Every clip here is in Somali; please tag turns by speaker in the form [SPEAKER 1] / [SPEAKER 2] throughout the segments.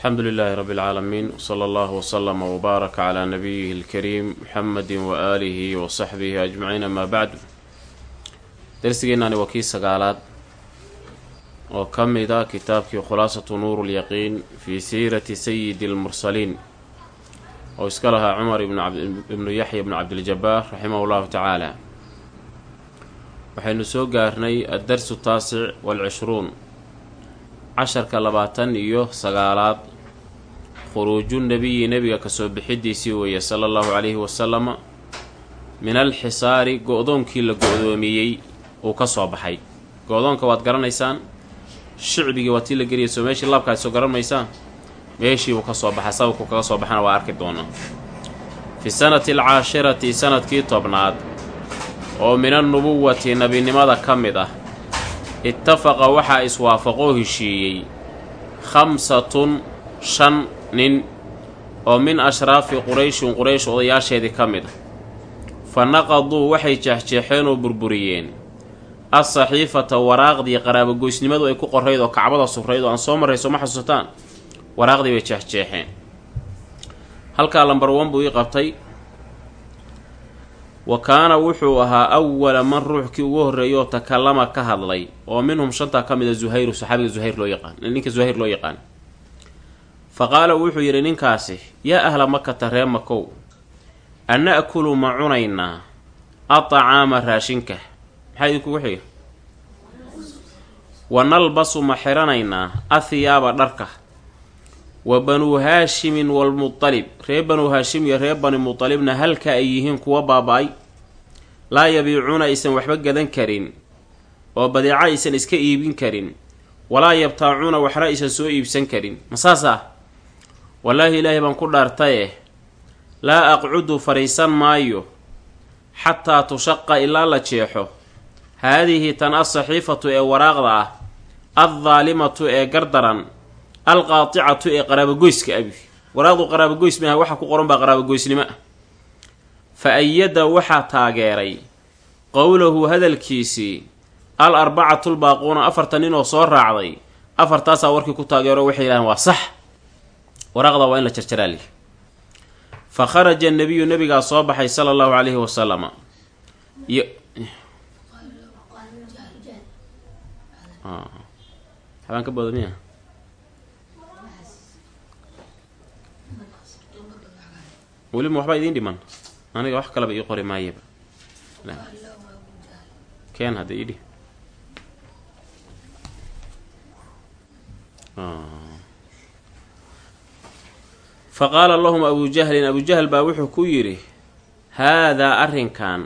[SPEAKER 1] alxamdu lilaahi rabbi اlcaalamiin wsala allahu wslama wbaaraka calaa nabiyihi اlkariim muxamadi waaalihi wasaxbihi ajmaciin amaa bacdu darsigeenani waa kii sagaalaad oo ka mid a kitaabkii khulaasatu nuuru lyaqiin fii siirati sayidi اlmursaliin oo iska lahaa cumar ibnu yaxya bnu cabdiljabaar raximahu llahu tacaala waxaynu soo gaarnay addarsu taasic waalcishruun casharka labaatan iyo sagaalaad khuruuju nebiyi nebiga ka soo bixidiisii weeye sala allahu calayhi wasalama min alxisaari go-doonkii la go-doomiyey uu ka soo baxay. Go-doonka waad garanaysaan? Shicbigii waa tii la geliyay soo meeshii laabkaad soo garan maysaan meeshiibuu ka soo baxay sababku kaga soo baxana waa arki doonaa fi sanati alcaashirati sannadkii tobnaad oo min annubuwati nebinimada ka mid ah ittafaqa waxaa iswaafaqoo heshiiyey khamsatun shan nin oo min ashraafi qurayshin quraysh odayaasheedii ka mid ah. Fa naqaduu waxay jeexjeexeen oo burburiyeen. As-saxiifata waraaqdii qaraabogoysnimadu ay ku qorayd oo kacbada surayd oo aan soo marrayso ma xasuusataan waraaqdii bay jeexjeexeen. Halkaa lambar wan buu ii qabtay. Wa kaana wuxuu ahaa awala man ruuxkii ugu horreeyay oo takallama ka hadlay oo minhum shantaa ka mid a zuhayru saxaabiga zuhayr loo yaqaan ninka zuhayr loo yaqaan fa qaala wuxuu yidhi ninkaasi yaa ahla makata ree makow ana'kulu ma cunaynaa atacaama raashinka. Maxaa idinkugu xiga wa nalbasu ma xiranaynaa athiyaaba dharka. Wa banuu haashimin walmutalib ree banuu haashim iyo ree bani mutalibna halka ay yihiin kuwa baaba-ay. Laa yabiicuuna aysan waxba gadan karin oo badeeco aysan iska iibin karin. Walaa yabtaacuuna waxna aysan soo iibsan karin. Ma saas wallaahi ilaahay baan ku dhaartaye. Laa aqcudu fadhiisan maayo xataa tushaqa ilaa la jeexo. Haadihi tan as-saxiifatu ee waraaqda ah addaalimatu ee gardaran alqaaticatu ee qaraabogoyska abi. Waraaqdu qaraabogoys maaha waxa ku qoran baa qaraabogoysnimo ah fa ayada waxaa taageeray qowlahu hadalkiisii al arbacatulbaaquuna afartan nin oo soo raacday. Afartaasaa warkii ku taageero waxay yidhahdeen waa sax waraaqda waa in la jarjaraali fa kharaja nebiyu nebigaa soo baxay sala allahu calayhi wasalama iyo xabaan ka booda miya? Weliba waxbaa idiin dhiman. Aniga wax kaleba ii qori maayaba keen hadda idhi fa qaala lahum abuu jahlin abuu jahl baa wuxuu ku yidhi haadaa arrinkan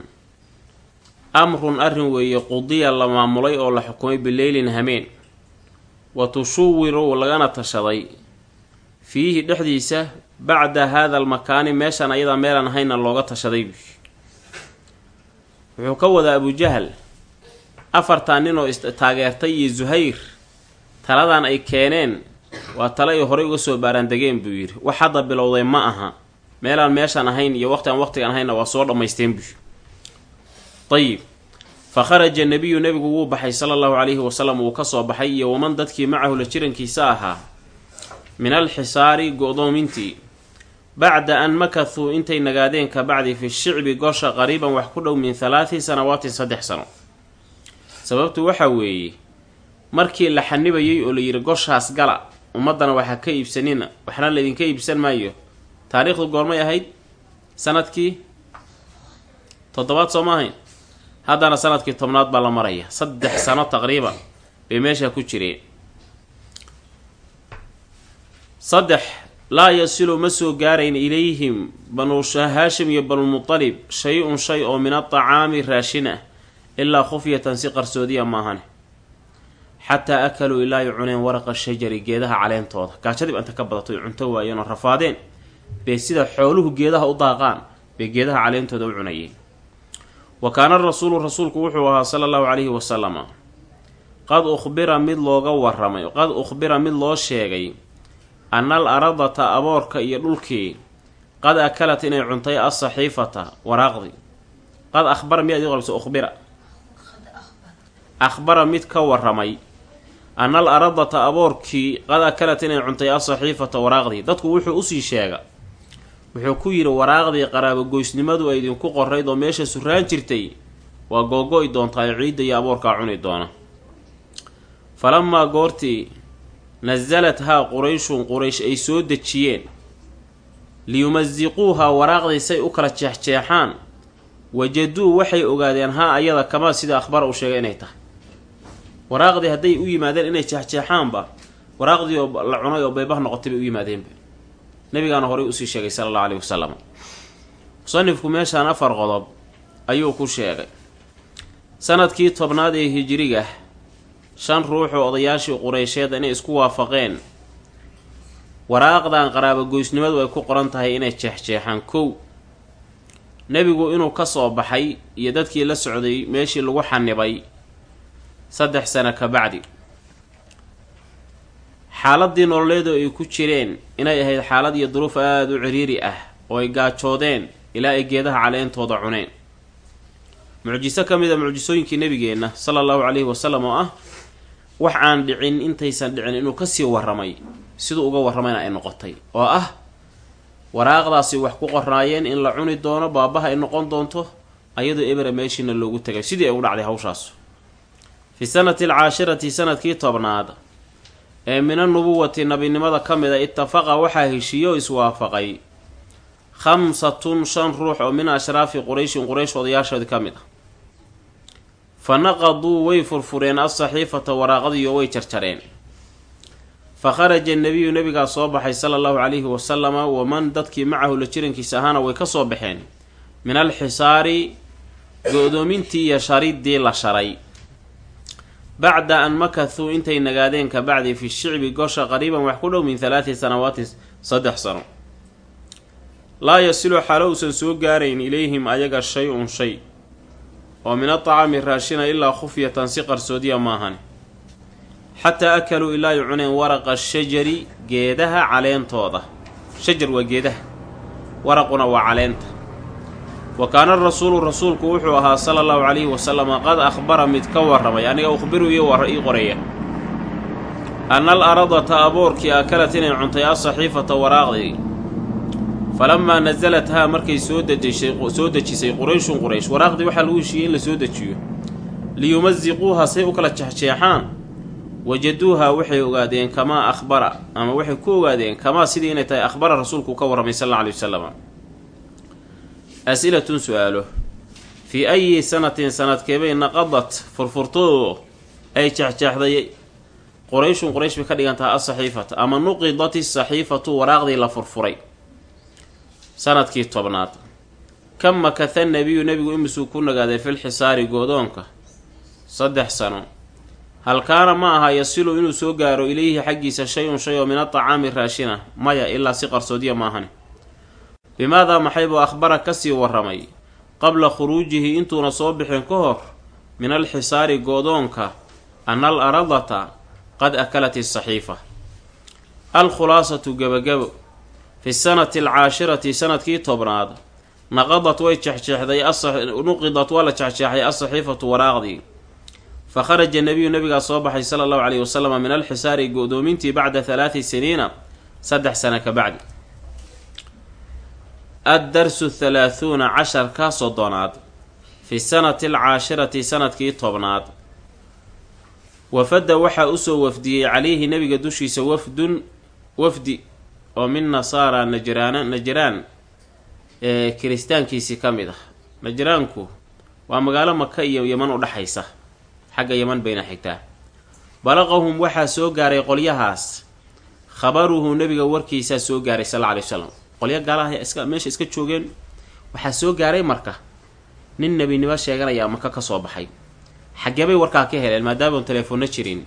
[SPEAKER 1] amrun arrin weeye qudiya la maamulay oo la xukumay bileylin hameen wa tushuwiru lagana tashaday. Fiihi dhexdiisa bacda haada almakaani meeshaan ayadaa meelaan ahayna looga tashaday wuxuu ka wadaa abujahal afartan nin oo istaageertay iyo zuhayr taladan ay keeneen waa tale ay horey uga soo baaraandegeen buu yidhi. Wax hadda bilowday ma aha. Meelaan meeshaan ahayn iyo waqti aan waqtigaan ahaynna waa soo dhammaysteen buu ayib fa kharaja nebiyu nebigu wuu baxay sala allahu calayhi wasalam wuu ka soo baxay iyo waman dadkii macahu la jirankiisa ahaa min alxisaari go-doomintii. Bacda an makathuu intay nagaadeen ka bacdi fi shicbi gosha qariiban wax ku dhow min halaati sanawaatin saddex sano. Sababtu waxaa weeye markii la xanibayay oo la yidhi goshaas gala ummaddana waxaa ka iibsanina waxna laydinka iibsan maayo. Taariikhdu goormay ahayd sannadkii toddobaad soo ma ahayn. Haddana sannadkii tobnaad baa la maraya saddex sano taqriiban bay meesha ku jireen. Saddex laa yasilu ma soo gaarayn ilayhim banu haashim iyo banulmutalib shay-un shay oo min atacaami raashin ah ilaa khufyatan si qarsoodiya maahane xataa akaluu ilaa ay cuneen waraqa shajari geedaha caleentooda gaajadib inta ka badatoy cunto waayeen oo rafaadeen. Bay sida xooluhu geedaha u daaqaan bay geedaha caleentooda u cunayeen. Wa kaana rasuulu rasuulku wuxuu ahaa sala allahu calayhi wasalama qad ukhbira mid looga waramay qad ukhbira mid loo sheegay anna al aradata aboorka iyo dhulkii qad akalat inay cuntay as-saxiifata waraaqdii qad ahbara qabso ukhbira. Akhbara. Mid ka waramay anal aradata aboorkii qad akalat inay cuntay asaxiifata waraaqdii dadku wuxuu u sii sheega wuxuu ku yidhi waraaqdii qaraabogoysnimadu ay idinku qorayd oo meesha surraan jirtay waa googo-i doontaa ciidda iyo aboorkaa cuni doona falamaa goortii nasalat haa qurayshun quraysh ay soo dejiyeen liyumasiquuhaa waraaqdii say u kala jeexjeexaan wajaduu waxay ogaadeen haa ayada kamaa sida akhbara uu sheegay inay tahay waraaqdii hadday u yimaadeen inay jeexjeexaanba waraaqdii oo la cunay oo beybah noqotay bay u yimaadeenba nabigaana horey u sii sheegay sala allahu aleyhi wasalam musanifku meeshaan afar qodob ayuu ku sheegay. Sanadkii tobnaad ee hijiriga shan ruuxoo odayaashii qureysheed inay isku waafaqeen waraaqdan qaraabogoysnimadu ay ku qoran tahay inay jeexjeexaan kow. Nebigu inuu ka soo baxay iyo dadkii la socday meeshii lagu xanibay saddex sano ka bacdi. Xaaladii nololeedu ay ku jireen inay ahayd xaalad iyo duruuf aada u ciriiri ah oo ay gaajoodeen ilaa ay geedaha caleentooda cuneen. Mucjiso ka mid a mucjisooyinkii nebigeenna sala allahu caleyhi wasalam oo ah wax aan dhicin intaysan dhicin inuu ka sii warramay siduu uga warramayna ay noqotay. Oo ah waraaqdaasi wax ku qoraayeen in la cuni doono baabaha ay noqon doonto ayadoo ebera meeshiina loogu tagay. Sidii ay u dhacday hawshaas fi sanati alcaashirati sannadkii tobnaad ee mina nubuwati nabinimada ka mid a ittafaqa waxaa heshiiye oo iswaafaqay. Khamsatun shan ruux oo min ashraafi qurayshin quraysh odayaashoodii ka mid fa naqaduu way furfureen alsaxiifata waraaqadiiyo way jarjareen fa kharaja nebiyu nebigaa soo baxay sala allahu calayhi wasalama waman dadkii macahu la jirankiisa ahaana way ka soo baxeen. Min alxisaari go-doomintii iyo shariddii la sharay bacda an makathuu intay nagaadeen ka bacdi fi shicbi gosha qariiban wax ku dhow min halaati sanawaatin saddex sano. Laa yasilu xaalo uusan soo gaarayn ilayhim ayaga shay-un shay. Oo min atacaami raashina ilaa khufyatan si qarsoodiya maahan xataa akaluu ilaa ay cuneen waraqa shajari geedaha caleentooda shajar waa geedaha. Waraquna waa caleenta wa kaana rasuulu rasuulku wuxuu ahaa sala allahu calayhi wasalama qad akhbara mid ka warramay. Aniga ukhbiru ii war ii qoraya. Anna al aradata aboorkii akalat inay cuntay asaxiifata waraaqdii falamaa nasalathaa markay soo dejisay soo dejisay qurayshun quraysh waraaqdii waxaa lagu heshiiyey in la soo dejiyo. Liyumasiquuha say u kala jexjeexaan wajaduuha waxay ogaadeen kamaa akhbara ama waxay ku ogaadeen kamaa sidii inay tahay akhbara rasuulku ka warramay sal alla alay wasalam as-ilatun su'aalo fii ayi sanatin sanadkeebay naqadat furfurtoo ay jexjeexday qorayshun qoraysh bay ka dhigan tahay asaxiifata ama nuqidat isaxiifatu waraaqdii la furfuray sannadkii tobnaad kam makatha nebiyu nebigu imisuu ku nagaaday filxisaari goodoonka saddex sano hal kaana ma aha yasilu inuu soo gaaro ilayhi xaggiisa shay-un shay oo min atacaami raashina maya ilaa si qarsoodiya maahani bimaadaa maxaybuu akhbara ka sii warramay? Qabla khuruujihi intuuna soo bixin ka hor min alxisaari goodoonka ana al aradata qad akalat isaxiifa alkhulaasatu gebagabo fi sanati alcaashirati sannadkii tobnaad naqadat way jexjeexday nuqidat waa la jexjeexay asaxiifatu waraaqdii fa kharaja nebiyu nabigaa soo baxay sala allahu caleyhi wasalam min alxisaari go-doomintii bacda halaati siniina saddex sana ka bacdi addarsu thalaahuuna casharka soddonaad fi sanati alcaashirati sannadkii tobnaad wafadda waxaa u soo wafdiyey calayhi nebiga dushiisa wafdun wafdi oo min nasaara najraana najraan ee kiristaankiisii ka mid ah najraanku waa magaalo maka iyo yeman u dhexaysa xagga yeman bayna xigtaa balaqahum waxaa soo gaaray qolyahaas khabaruhu nebiga warkiisaa soo gaaray sal alla alay wasalam qolyo gaalaha iska meesha iska joogeen. Waxaa soo gaaray marka nin nebinimo sheeganayaa maka ka soo baxay. Xageebay warkaa ka heleen maadaama telefoonna jirin.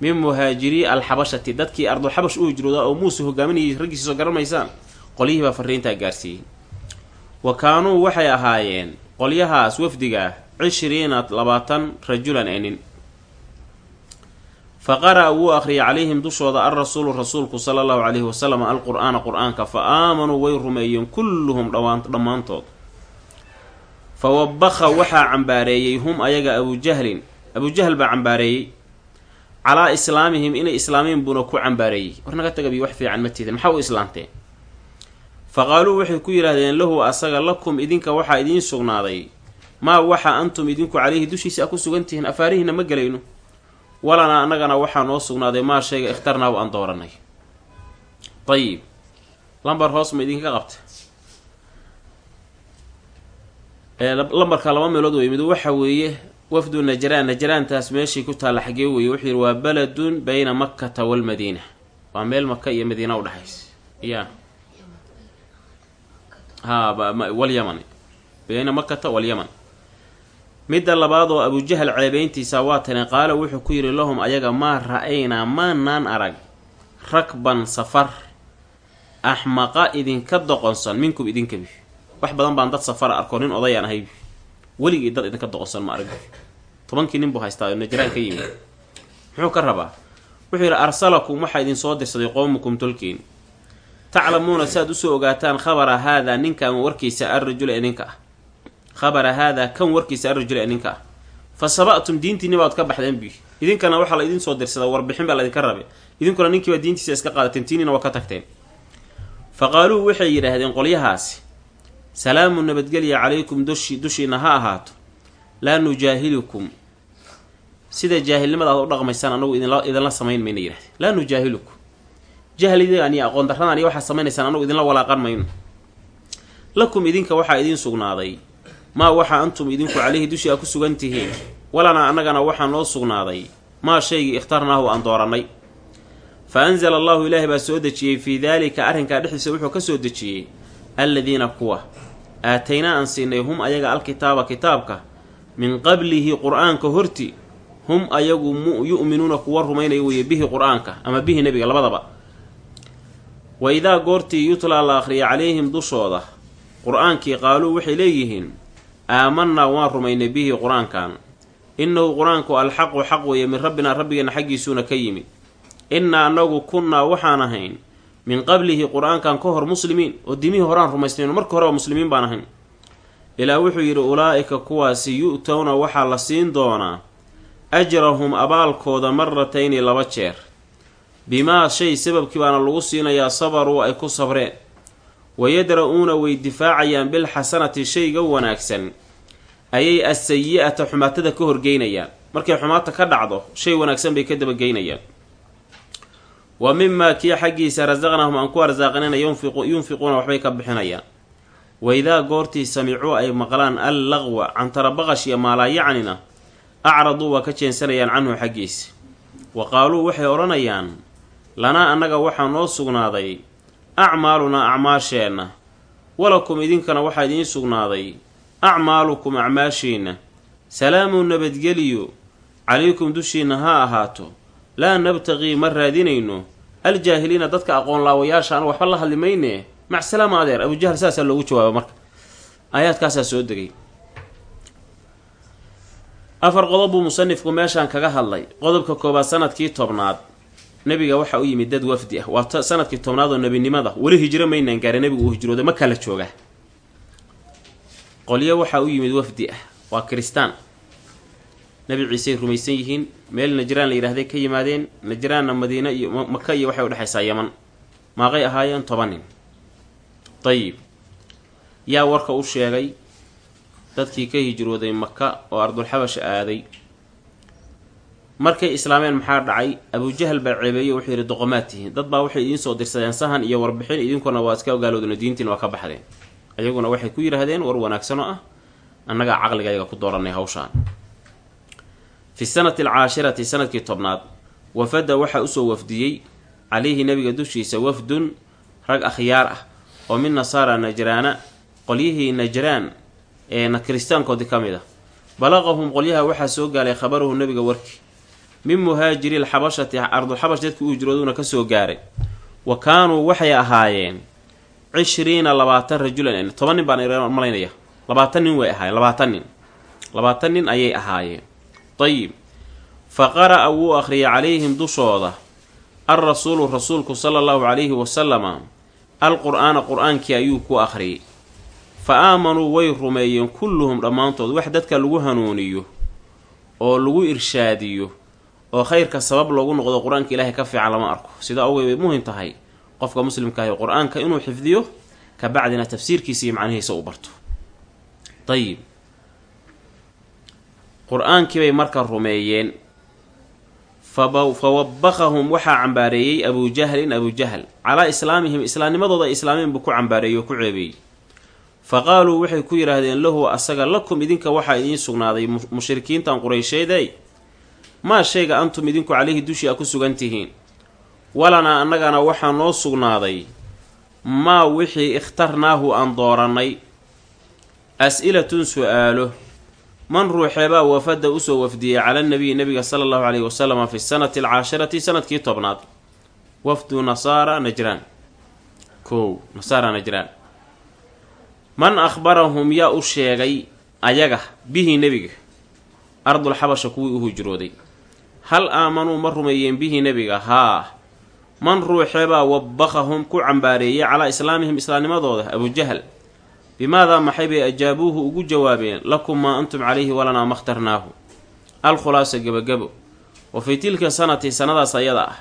[SPEAKER 1] Min muhaajirii alxabashati dadkii ardulxabash u hijrooda oo muuse hogaaminayay raggiisii soo garamaysaan qolyihii baa fariintaa gaarsiiyey. Wa kaanuu waxay ahaayeen qolyahaas wafdiga cishriina labaatan rajulan ee nin fa qara-a wuu akhriyay calayhim dushooda alrasuulu rasuulku sala allahu calayhi wasalam alqur-aana qur'aanka fa aamanuu way rumeeyeen kulluhum dhammaantood. Fa wabakha waxaa cambaareeyey hum ayaga abujahlin abujahl baa cambaareeyey. Calaa islaamihim inay islaameen buuna ku cambaareeyey. War naga tagabiyo wax fiican ma tiidin maxaa u islaamteen fa qaaluu waxay ku yidhaahdeen lahu asaga lakum idinka waxaa idiin sugnaaday. Maa waxa antum idinku caleyhi dushiisa a ku sugantihiin afaarihiina ma gelayno walanaa annagana waxaa noo sugnaaday maa shayga ikhtarnaahu aan dooranay. Ayib lambar hoos ma idinka qabta lambarka laba meelood wey mid. Waxa weeye wafdu najraan najraantaas meeshii ku taalla xagee weeye. Wuxuu yidhi waa baladun bayna makkata walmadiina waa meel maka iyo madiina udhexaysa ya ha walyaman bayna makata walyaman midda labaad oo abujahal ceebeyntiisa waa tani qaala wuxuu ku yidhi lahum ayaga maa ra'aynaa maanaan arag. Rakban safar. Axmaqa idinka doqonsan minkum idinkabi wax badan baan dad safara arko nin odayaan ahay weligii dad idinka doqonsan ma arag tobankii nin buu haystaa najraan ka yimid. Muxuu ka rabaa? Wuxuu yidhi arsalakum waxaa idin soo dirsaday qowmukum tolkiin taclamuuna si aad u soo ogaataan khabara haadaa ninkan warkiisa arrajula ee ninka ah khabara haadaa kan warkiisa arrajula ee ninka ah. Fa saba'tum diintiinni baad ka baxdeen bi idinkana waxaa la idin soo dirsadaa warbixin baa laydinka rabe idinkuna ninkiiba diintiisa iska qaadateen tiinina waa ka tagteen. Fa qaaluu waxay yidhaahdeen qolyahaasi salaamu nabadgelya calaykum dushi dushiina ha ahaato. Laa nujaahilukum. Sida jaahilnimada aad u dhaqmaysaan anagu idinla samayn mayna yidhahdeen laa nujaahilukum. Jahlidan iyo aqoon iyo waxaad samaynaysaan anagu idinla walaaqan mayno. Lakum idinka waxaa idiin sugnaaday maa waxa antum idinku caleyhi dushii a ku sugan tihiin? Walanaa annagana waxaa noo sugnaaday. Maa shaygii ikhtarnaahu aan doorannay. Fa anzala allahu ilaahi baa soo dejiyey fii daalika arrinkaa dhexdiisa wuxuu ka soo dejiyey alladiina kuwa aataynaa aan siinay hum ayaga alkitaaba kitaabka min qablihi qur'aanka horti hum ayagu yu'minuuna kuwa rumaynaya weeye bihi qur'aanka ama bihi nebiga labadaba. Wa idaa goortii yutlaa la akhriya calayhim dushooda qur'aankii qaaluu waxay leeyihiin aamanaa waan rumaynay bihi qur'aankan. Innahu qur'aanku alxaqu xaq weeye min rabbinaa rabbigeenna xaggiisuuna ka yimid. Innaa annagu kunnaa waxaan ahayn min qablihi qur'aankan ka hor muslimiin oo dimihii horaan rumaysnayno marka horeba muslimiin baan ahayn. Ilaa wuxuu yidhi ulaa'ika kuwaasi yu-towna waxaa la siin doonaa ajrahum abaalkooda maratayni laba jeer. Bimaa shay sababkii baana lagu siinayaa sabaruu ay ku sabreen wayadra-uuna way difaacayaan bilxasanati shayga wanaagsan. Ayay as-sayi-ata xumaatada ka horgeynayaan. Markay xumaata ka dhacdo shay wanaagsan bay ka dabageynayaan wa mimaa kii xaggiisa rasaqnahum aan ku arsaaqinayna yunfiquuna waxbay ka bixinayaan. Waidaa goortii samicuu ay maqlaan al laqwa cantarabaqash iyo maalaayacnina acraduu waa ka jeensanayaan canhu xaggiisa wa qaaluu waxay odhanayaan lanaa annaga waxaa noo sugnaaday acmaalunaa acmaasheenna. Walakum idinkana waxaa idiin sugnaaday acmaalukum acmaashiinna. Salaamun nabadgeliyo calaykum dushiinna ha ahaato. Laa nabtaqii ma raadinayno. Aljaahiliina dadka aqoon laawayaasha aan waxba la hadli mayne. Macsalaama adeer abujahal saasaa loogu jawaaba marka. Aayaadkaasaa soo degay. Afar qodob buu musanifku meeshaan kaga hadlay. Qodobka koobaad sannadkii tobnaad nebiga waxaa u yimid dad wafdi ah. Waa sannadkii tobnaad oo nebinimada. Weli hijro maynaan gaara nebigu uu hijrooday. Ma kala jooga qolyo waxaa u yimid wafdi ah. Waa kiristaan. Nebi ciisey rumaysan yihiin. Meel najraan la yidhahday ka yimaadeen. Najraanna madiina iyo maka iyo waxay udhexaysaa yaman. Maaqay ahaayeen toban nin. Dayib yaa warka u sheegay dadkii ka hijrooday maka oo ardulxabasha aaday markay islaameen maxaa dhacay? Abujahal baa ceebeeye wuxuu yidhi doqomaad tihiin. Dad baa waxay idiin soo dirsadeen sahan iyo warbixin idinkuna waa iska ogaaloodeen diintiina waa ka baxdeen. Ayaguna waxay ku yidhaahdeen war wanaagsan oo ah annagaa caqligayaga ku dooranay hawshaan. Fi sanati alcaashirati sannadkii tobnaad wafada waxaa u soo wafdiyey calayhi nabiga dushiisa wafdun rag akhyaar ah oo min nasaara najraana qolyihii najraan ee na kiristaankoodii ka mid a balaqahum qolyaha waxaa soo gaaray khabaruhu nabiga warkii min muhaajiri lxabashati ardulxabash dadkii u hijrooduuna ka soo gaaray. Wa kaanuu waxay ahaayeen cishriina labaatan rajulan toban nin baan malaynaya. Labaatan nin way ahaayeen labaatan nin. Labaatan nin ayay ahaayeen. Dayib fa qara'a wuu akhriyay calayhim dushooda. Alrasuulu rasuulku sala allahu calayhi wasalama alqur'aana qur'aankii ayuu ku akhriyay. Fa aamanuu way rumeeyeen kulluhum dhammaantood. Wax dadka lagu hanuuniyo oo lagu irshaadiyo oo khayrka sabab loogu noqdo qur'aanka ilaahay ka fiican lama arko. Sida awgeed bay muhiim tahay qofka muslimka ahi qur'aanka inuu xifdiyo kabacdina tafsiirkiisa iyo macnihiisa u barto. Ayib qur'aankii bay marka rumeeyeen. Fa wabaqahum waxaa cambaareeyey abujahlin abujahl calaa islaamihim islaamnimadooda ay buu ku cambaareeyey oo ku ceebeeyey. Fa qaaluu waxay ku yidhaahdeen lahu asaga lakum idinka waxaa idiin sugnaaday mushrikiintan qureysheeday maa shayga antum idinku caleyhi dushii a ku sugan tihiin? Walanaa annagana waxaa noo sugnaaday maa wixii ikhtarnaahu aan doorannay. As-ilatun su'aalo. Man ruuxeebaa wafada u soo wafdiyey cala nabiyi nabiga sala allahu caleyhi wasalama fi sanati alcaashirati sannadkii tobnaad. Wafdu nasaara najraan. Kow nasaara najraan. Man akhbarahum yaa u sheegay ayaga bihi nebiga. Ardul xabasha kuwii u hijrooday hal aamanuu ma rumeeyeen bihi nebiga? Haa. Man ruuxeebaa wabaqahum ku cambaareeyey calaa islaamihim islaamnimadooda abujahal bimaadaa maxay bay ajaabuuhu ugu jawaabeen? Lakum maa antum calayhi walanaa makhtarnaahu. Alkhulaasa gebagabo. Wa fii tilka sanati sanadaas ayada ah.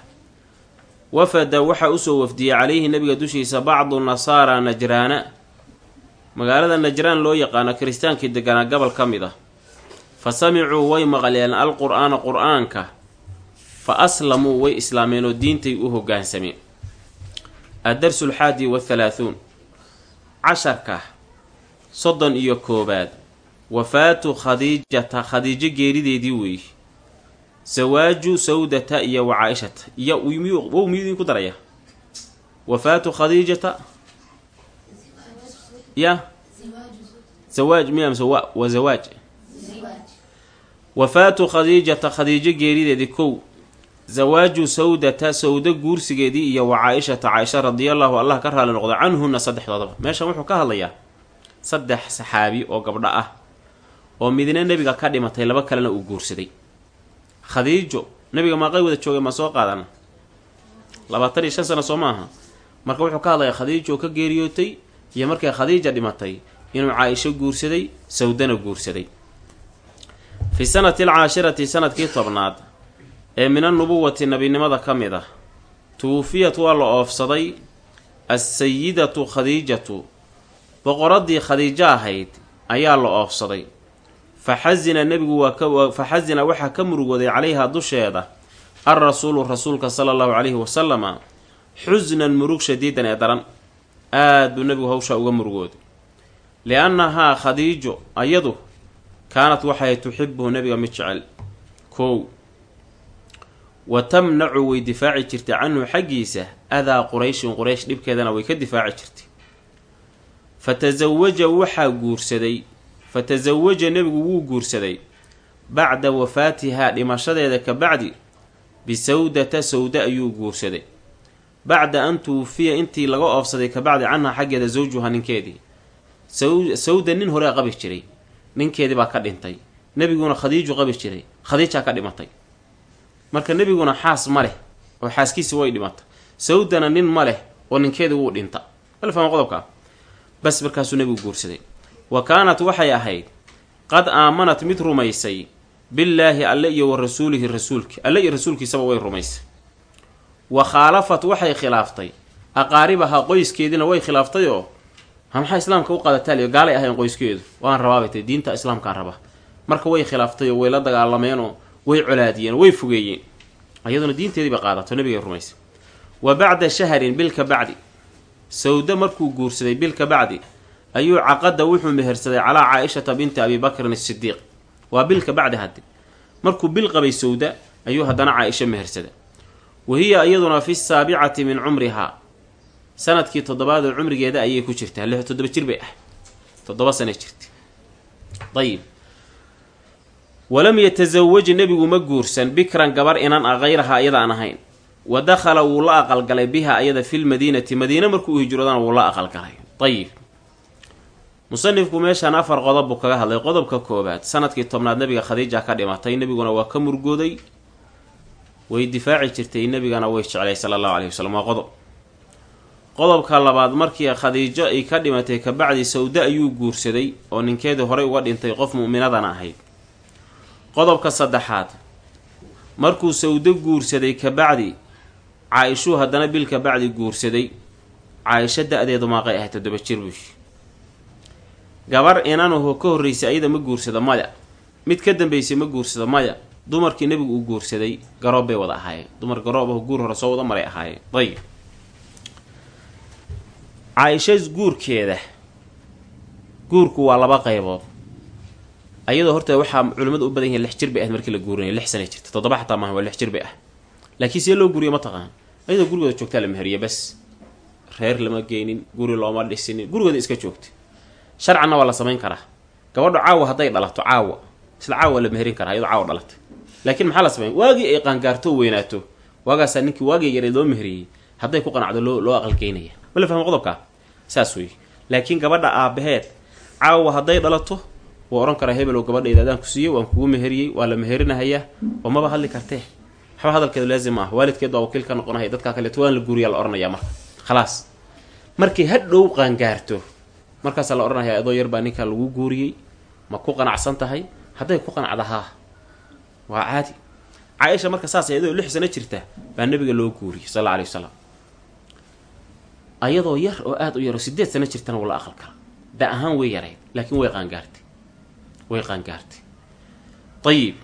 [SPEAKER 1] Wafada waxaa u soo wafdiyey calayhi nebiga dushiisa bacdu nasaara najraana. Magaalada najraan loo yaqaano kiristaankii deganaa gobol ka mid ah fa samicuu way maqleen al-qur-aana qur'aanka. Fa aslamuu way islaameen oo diintay u hoggaansameen addarsu alxaadi wathalaahuun casharka soddon iyo koobaad. Wafaatu khadiijata khadiijo geerideedii weeye sawaaju sawdata iyo wa caa-ishata. Iyo wow miyuu idinku daraya? Wafaatu khadiijata ya? Zawaaj miya mise wa wa zawaaj wafaatu khadiijata khadiijo geerideedii kow zawaaju sawdata sawdo guursigeedii iyo wa caa-ishata caaisha radiallahu allah ka raali noqda canhuna saddexdoodaba meeshan wuxuu ka hadlayaa saddex saxaabi oo gabdho ah oo midna nebiga ka dhimatay laba kalena uu guursaday. Khadiijo nebiga maaqay wada joogay ma soo qaadana labaatan iyo shan sano soo maaha? Marka wuxuu ka hadlayaa khadiijo oo ka geeriyootay iyo markay khadiija dhimatay inuu caa-isho guursaday sawdana guursaday fi sanati alcaashirati sannadkii tobnaad ee min annubuwati nebinimada ka mid ah tuwufiyat waa la oofsaday assayidatu khadiijatu. Boqoradii khadiijo ahayd ayaa la oofsaday. Fa xasina nebigu waa fa xasina waxaa ka murugooday calayha dusheeda al rasuulu rasuulka sala allahu calayhi wasalama xusnan murug shadiidan ee daran. Aad buu nebigu hawshaa uga murugooday. Li-annahaa khadiijo ayadu kaanat waxay tuxibuhu nebiga mid jecel. Kow. Wa tamnacu way difaaci jirtay canhu xaggiisa adaa qurayshin quraysh dhibkeedana way ka difaaci jirtay. Fatasawaja waxaa guursaday fatasawaja nebigu wuu guursaday bacda wafaatihaa dhimashadeeda ka bacdi bisawdata sawda ayuu guursaday. Bacda an tuwufiya intii laga oofsaday kabacdi canha xaggeeda zawjuha ninkeedii. Sawda nin horea qabi jiray ninkeedii baa ka dhintay. Nebiguna khadiiju qabi jiray. Khadiijaa ka dhimatay. Marka nebiguna xaas ma leh oo xaaskiisi way dhimatay. Sawdana nin ma leh oo ninkeedii wuu dhinta. Alfama qodobka? Bas markaasuu nebigu guursaday. Wa kaanat waxay ahayd qad aamanat mid rumaysay billaahi alle iyo wa rasuulihi rasuulki alle iyo rasuulkiisaba way rumaysay. Wa khaalafat waxay khilaaftay aqaaribaha qoyskeediina way khilaaftay oo maxaa islaamka u qaadataaliyo gaalay ahayn qoyskeedu. Waan rabaabay tay diinta islaamkaan raba marka way khilaaftay oo way la dagaalameenoo way colaadiyeen way fogeeyeen ayaduna diinteedii bay qaadato nebigay rumaysay. Wa bacda shahrin bil ka bacdi. Sawda markuu guursaday bil ka bacdi ayuu caqada wuxuu mehersaday calaa caa-ishata binti abi bakrin asidiiq waa bil ka bacdi haddi markuu bil qabay sawda ayuu haddana caa-isho mehersada wa hiya iyaduna fi saabicati min cumrihaa sannadkii toddobaad oo cumrigeeda ayay ku jirtaa lix toddoba jir bay ah toddoba sana jirta ayib walam yatasawaj nebigu ma guursan bikran gabar inan a hayraha iyada aan ahayn. Wa dakhala wuu la aqalgalay biha ayada filmadiinati madiine markuu u hijroodana wuu la aqalgalay. Ayib musanifku meeshaan afar qodob buu kaga hadlay. Qodobka koobaad sannadkii tobnaad nebiga khadiija ka dhimatay. Nebiguna waa ka murgooday. Way difaaci jirtay. Nebigana way jeclay sala allahu caleyhi wasalam waa qodob qodobka labaad markii khadiijo ay ka dhimatay kabacdi sawda ayuu guursaday oo ninkeedii horey uga dhintay qof mu'minadana ahayd. Qodobka saddexaad markuu sawdo guursaday kabacdi caa-ishuu haddana bil kabacdi guursaday. Caa-isho da-deedu maaqay ahayd toddoba jir buushi gabar inanuhu ka horreysay ayada ma guursada maya. Mid ka dambeysay ma guursada maya. Dumarkii nebigu uu guursaday garoob bay wada ahaayeen. Dumar garoob ah guur hore soo wada maray ahaayeen dayib caa-isha guurkeeda. Guurku waa laba qaybood. Ayadoo horta waxaa culimmadu u badan yahin lix jir bay ahayd markii la guurinaya lix sanay jirta toddoba xataa maaha waa lix jir bay ah. Laakiin see loo guuriyo ma taqaan. Ayadoo gurigooda joogtaa la meheriya bas reer lama geynin guri looma dhisinin gurigooda iska joogta sharcanna waa la samayn karaa. Gabadho caawa hadday dhalato caawa. Isla caawa la meherin karaa iyadoo caawa dhalatay. Laakiin maxaa la samayn? Waagii ay qaangaarto weynaato. Waagaasaa ninkii waagii yareed loo meheriyey hadday ku qanacdo loo loo aqalgeynaya ma la fahmo qodobkaa saas wey laakiin gabadha aabaheed caawa hadday dhalato wuu odhan karaa hebel oo gabadhayda adaan ku siiyey waan kugu meheriyey waa la meherinahayaa oo maba hadli kartee. Waxba hadalkeedu laazim ah waalidkeed baa wakiil ka noqonaya dadkaa kaleeto waan la guuriyaa la odhanayaa marka. Khalaas. Markay hadhow qaangaarto markaasaa la odhanayaa adoo yar baa ninkaa lagu guuriyey ma ku qanacsan tahay? Hadday ku qanacda haa waa caadi. Caaisha marka saas iyadoo lix sano jirta baa nabiga loo guuriyey sal alla alay wasalam ayadoo yar oo aada u yar oo sideed sano jirtana wuu la aqal kara da ahaan way yarayd laakiin way qaangaartay. Way qaangaartay. Ayib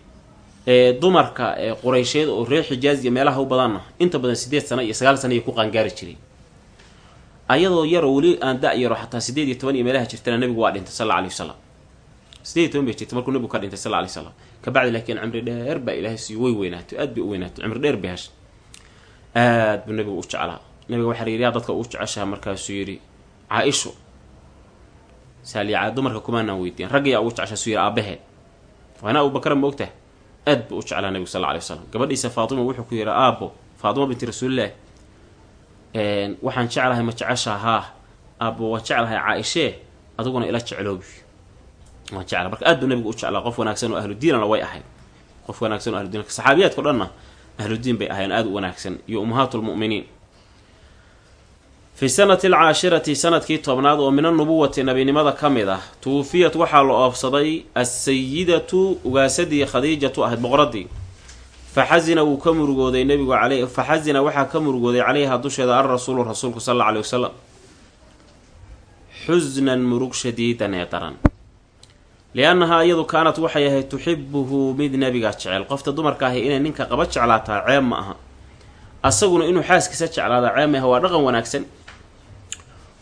[SPEAKER 1] dumarka quraysheed oo reer xijaaz iyo meelaha u badanna inta badan sideed sano iyo sagaal sana ayay ku qaangaari jireen. Ayadoo yaroo weli aan da yaro xataa sideed iyo toban iyo meelaha jirtana nabigu waa dhintay sal alla alay wasalam sideed iyo toban bay jirtay markuu nabigu ka dhintay sal alla alay wasalam kabacdi laakiin cimri dheer baa ilaahay siiyo way weynaato aad bay u weynaato cimri dheer bay heshay aad buu nabigu u jeclaa nabiga waxaa yaa dadka u jeceshaha markaasuu caa-ishu saaliyaa dumarka kumaanaan weydiin. Raggayaa ugu jeceshaa suu yidhi aabaheed. Waana abubakara ma ogtaha aad buu u jeclaa nabigu sal lla alay wasalam gabadhiisa faatima wuxuu ku yidhi aabo faatima binti rasuulillaah waxaan jeclahay ma jeceshaa haa aabo waan jeclahay caa-ishee adiguna ila jecloobi. Waan jecla marka aad buu nabigu u jeclaa qof wanaagsan oo ahludiinana way ahayd qof wanaagsan oo ahludiin saxaabiyaadkao dhanna ahludiin bay ahayn aada u wanaagsan. Iyo ummahaat lmu'miniin fi sanati alcaashirati sannadkii tobnaad oo min anubuwati nabinimada ka mid ah tuwufiyat waxaa la oofsaday assayidatu ugaasadii khadiijatu ahayd boqoradii. Fa xasina wuu ka murugooday nabigu ale fa xasina waxaa ka murugooday calayha dusheeda alrasuulu rasuulku sal alla aley wasalam xusnan murug shadiidan ee daran. Li-annahaa iyadu kaanat waxay ahayd tuxibuhu mid nabiga jecel. Qofta dumarka ahi inay ninka qaba jeclaataa ceeb ma aha. Asaguna inuu xaaskiisa jeclaadaa ceeb maaha waa dhaqan wanaagsan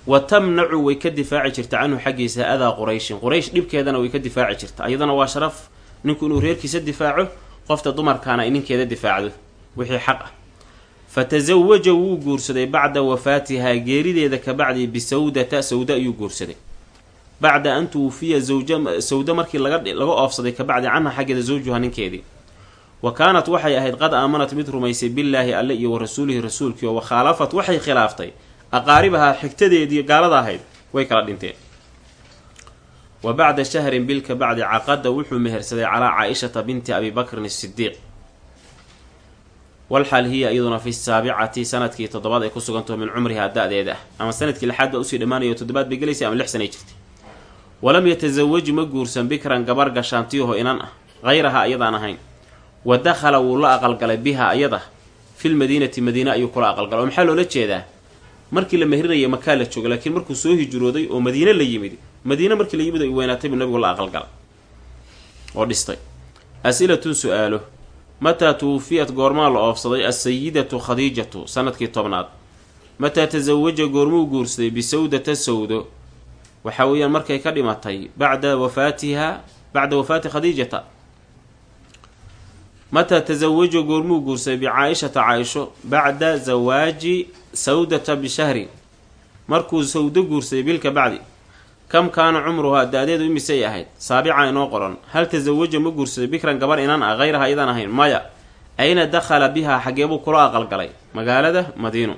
[SPEAKER 1] wa tamnacu way ka difaaci jirta canhu xaggiisa adaa qurayshin. Quraysh dhibkeedana way ka difaaci jirta. Iyadana waa sharaf. Ninku inuu reerkiisa difaaco qofta dumarkaana ay ninkeeda difaacdo. Wixii xaq ah. Fa tasawaja wuu guursaday bacda wafaatihaa geerideeda kabacdi bisawdata sawda ayuu guursaday. Bacda an tuwufiya zawja sawda markii laga oofsaday kabacdi canha xaggeeda zawjuha ninkeedii. Wa kaanat waxay ahayd qad aamanat mid rumaysay billaahi alle iyo wa rasuulihi rasuulkii oo wakhaalafat waxay khilaaftay aqaaribahaa xigtadeedii gaalada ahayd way kala dhinteen. Wa bacda shahrin bil ka bacdi caqada wuxuu mehersaday calaa caa-ishata binti abi bakrin asidiiq walxaal hiya iyaduna fi saabicati sannadkii toddobaad ay ku sugantaho min cumrihaa da-deeda. Ah ama sannadkii lixaad baa u sii dhammaanayo toddobaad bay gelaysay ama lix sanay jirtay. Walam yatasawaj ma guursan bikran gabar gashaantiyaho inan ah hayraha ayadaan ahayn. Wa dakhala wuu la aqalgalay biha ayada filmadiinati madiine ayuu kula aqalgalay. Oo maxaa loola jeedaa markii la mehrinayay makaa la jooga laakiin markuu soo hijrooday oo madiine la yimid madiine markii la yimid ay weynaatay buu nabigu la aqalgalay oo dhistay. As-ilatun su'aalo mataa tuwufiyat goormaa la oofsaday assayidatu khadiijatu sannadkii tobnaad. Mataa tasawaja goormuu guursaday bisawdata sawdo. Waxa weeyaan markay ka dhimatay bacda wafaatiha bacda wafaati khadiijata mataa tasawaja goormuu guursaday bicaa-ishata caa-isho bacda zawaaji sawdata bishahrin markuu sawdo guursaday bilka bacdi kam kaana cumruhaa da-deedu imisay ahayd saabica inoo qoran hal tasawaja ma guursaday bikran gabar inan ah hayraha ayadaan ahayn maya ayna dakhala bihaa xageebuu kula aqalgalay magaalada madiino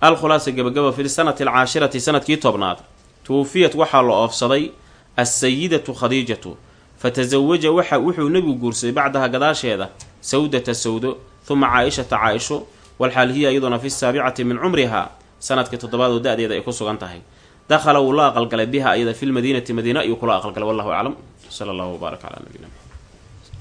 [SPEAKER 1] alkhulaasa gabagaba fi sanati alcaashirati sannadkii tobnaad tuwufiyat waxaa la oofsaday assayidatu khadiijatu fatasawaja waxa wuxuu nebigu guursaday bacdaha gadaasheeda sawdata sawdo huma caa-ishata caa-isho walxaal hiya iyaduna fi saabicati min cumrihaa sannadkii toddobaad oo da-deeda ay ku sugan tahay. Dakhala wuu la aqalgalay biha ayada fi lmadiinati madiina ayuu kula aqalgalay wallahu aclam sala allahu wbaarak calaa nabiyina